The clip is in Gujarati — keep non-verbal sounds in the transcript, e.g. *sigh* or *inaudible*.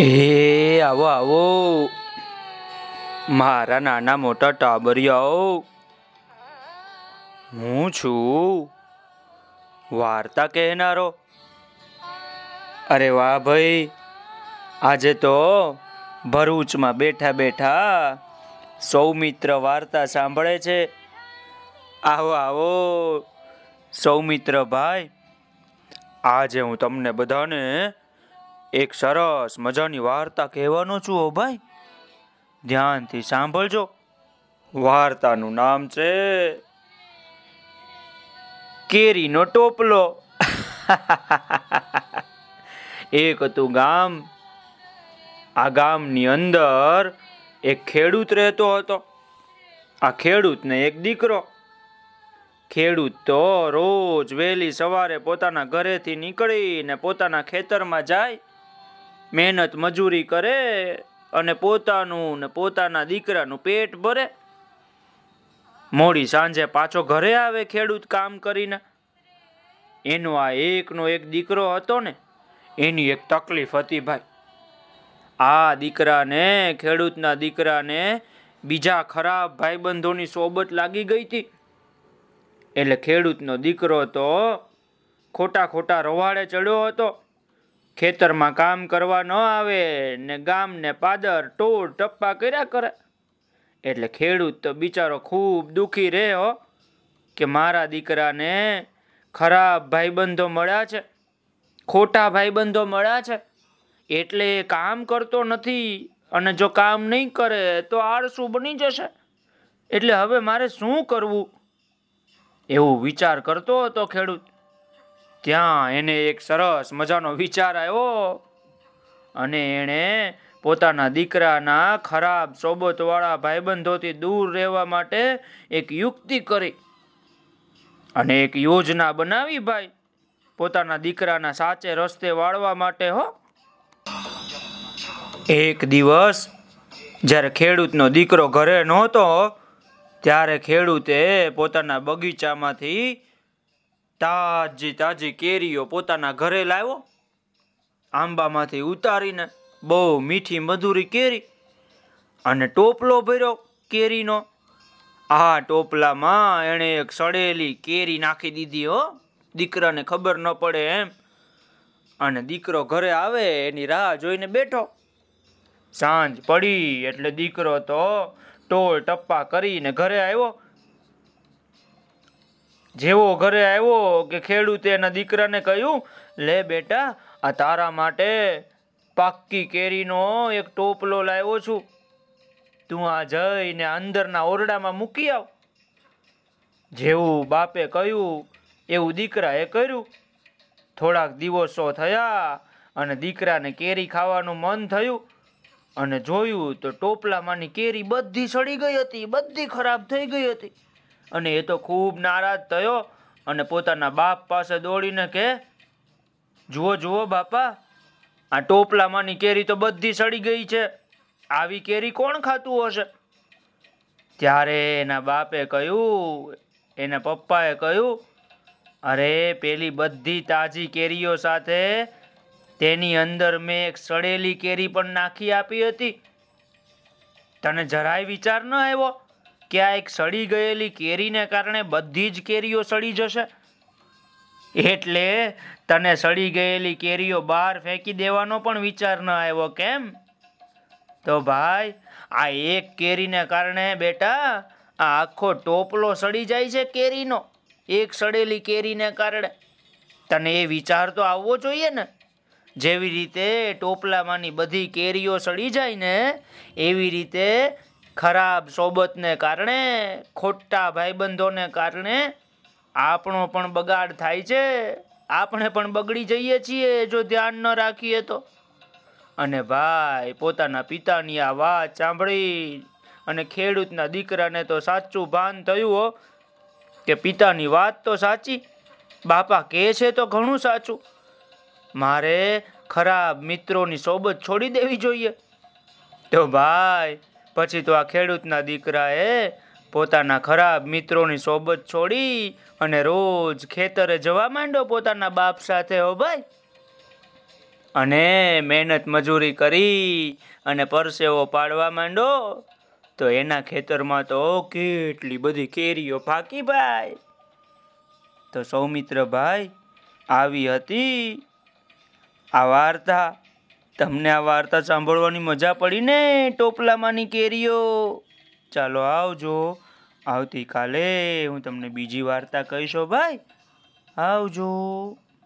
એ આવો આવો. મારા નાના મોટા ટાબરિયાઓ, હું છું. વાર્તા કહેનારો. અરે વાહ ભાઈ, આજે તો ભરૂચમાં બેઠા બેઠા સૌમિત્ર વાર્તા સાંભળે છે. આવો આવો. સૌમિત્ર ભાઈ, આજે હું તમને બધાને એક સરસ મજાની વાર્તા કહેવાનો છું હો ભાઈ. ધ્યાનથી સાંભળજો. વાર્તાનું નામ છે કેરીનો ટોપલો. *laughs* એક હતું ગામ, આ ગામની અંદર એક ખેડૂત રહેતો હતો. આ ખેડૂતને એક દીકરો. ખેડૂત તો રોજ વહેલી સવારે પોતાના ઘરેથી નીકળીને પોતાના ખેતરમાં જાય મહેનત મજૂરી કરે અને પોતાનું ને પોતાના દીકરાનું પેટ ભરે. મોડી સાંજે પાછો ઘરે આવે ખેડૂત કામ કરીને. એનો આ એકનો એક દીકરો હતો ને, એની એક તકલીફ હતી ભાઈ. આ દીકરાને, ખેડૂતના દીકરાને બીજા ખરાબ ભાઈબંધોની સોબત લાગી ગઈ હતી. એટલે ખેડૂતનો દીકરો તો ખોટા ખોટા રવાડે ચડ્યો હતો. ખેતરમાં કામ કરવા ન આવે ને ગામને પાદર, ટોળ, ટપ્પા કર્યા કરે. એટલે ખેડૂત તો બિચારો ખૂબ દુખી રહે હો કે મારા દીકરાને ખરાબ ભાઈબંધો મળ્યા છે, ખોટા ભાઈબંધો મળ્યા છે. એટલે કામ કરતો નથી અને જો કામ નહીં કરે તો આળસુ બની જશે. એટલે હવે મારે શું કરવું? એવું વિચાર કરતો હતો ખેડૂત. ત્યાં એને એક સરસ મજાનો વિચાર આવ્યો અને એણે પોતાના દીકરાના ખરાબ સોબતવાળા ભાઈબંધોથી દૂર રહેવા માટે એક યુક્તિ કરી અને એક યોજના બનાવી ભાઈ પોતાના દીકરાના સાચે રસ્તે વાળવા માટે, હો. એક દિવસ જ્યારે ખેડૂતનો દીકરો ઘરે નહોતો, ત્યારે ખેડૂતે પોતાના બગીચામાંથી તાજી તાજી કેરીઓ પોતાના ઘરે લાવ્યો. આંબામાંથી ઉતારીને બહુ મીઠી મધુરી કેરી અને ટોપલો ભર્યો કેરીનો. આ ટોપલામાં એણે એક સડેલી કેરી નાખી દીધી હો. દીકરાને ખબર ન પડે એમ. અને દીકરો ઘરે આવે, એની રાહ જોઈને બેઠો. સાંજ પડી એટલે દીકરો તો ટોળ ટપ્પા કરીને ઘરે આવ્યો. જેવો ઘરે આવ્યો કે ખેડૂતે એના દીકરાને કહ્યું, લે બેટા, આ તારા માટે પાક્કી કેરીનો એક ટોપલો લાવ્યો છું. તું આ જઈને અંદરના ઓરડામાં મૂકી આવ. જેવું બાપે કહ્યું, એવું દીકરાએ કર્યું. થોડાક દિવસો થયા અને દીકરાને કેરી ખાવાનું મન થયું અને જોયું તો ટોપલામાંની કેરી બધી સડી ગઈ હતી, બધી ખરાબ થઈ ગઈ હતી. અને એ તો ખૂબ નારાજ થયો અને પોતાના બાપ પાસે દોડીને કે, જુઓ જુઓ બાપા, આ ટોપલામાંની કેરી તો બધી સડી ગઈ છે. આવી કેરી કોણ ખાતું હશે? ત્યારે એના બાપે કહ્યું, એના પપ્પાએ કહ્યું, અરે, પેલી બધી તાજી કેરીઓ સાથે તેની અંદર મેં એક સડેલી કેરી પણ નાખી આપી હતી. તને જરાય વિચાર ન આવ્યો? કે આ એક સડી ગયેલી કેરીને કારણે બધી જ કેરીઓ સડી જશે. એટલે તને સડી ગયેલી કેરીઓ બહાર ફેંકી દેવાનો પણ વિચાર ન આવ્યો કેમ? તો ભાઈ, આ એક કેરીને કારણે બેટા, આ આખો ટોપલો સડી જાય છે કેરીનો. એક સડેલી કેરીને કારણે. તને એ વિચાર તો આવવો જોઈએ ને. જેવી રીતે ટોપલામાંની બધી કેરીઓ સડી જાય ને, એવી રીતે ખરાબ સોબતને કારણે, ખોટા ભાઈબંધોને કારણે આપણો પણ બગાડ થાય છે. આપણે પણ બગડી જઈએ છીએ જો ધ્યાન ન રાખીએ તો. અને ભાઈ, પોતાના પિતાની આ વાત સાંભળી અને ખેડૂતના દીકરાને તો સાચું ભાન થયું હો. કે પિતાની વાત તો સાચી, બાપા કહે છે તો ઘણું સાચું. મારે ખરાબ મિત્રોની સોબત છોડી દેવી જોઈએ. તો ભાઈ પછી તો આ ખેડૂતના દીકરાએ પોતાના ખરાબ મિત્રોની સોબત છોડી અને રોજ ખેતરે જવા માંડ્યો પોતાના બાપ સાથે, હો ભાઈ. અને મહેનત મજૂરી કરી અને પરસેવો પાડવા માંડો તો એના ખેતરમાં તો કેટલી બધી કેરીઓ ફાકી ભાઈ. તો સૌમિત્ર ભાઈ, આવી હતી આ વાર્તા. તમને આ વાર્તા સાંભળવાની મજા પડી ને ટોપલામાંની કેરીઓ? ચાલો આવજો. આવતીકાલે હું તમને બીજી વાર્તા કહીશો ભાઈ. આવજો.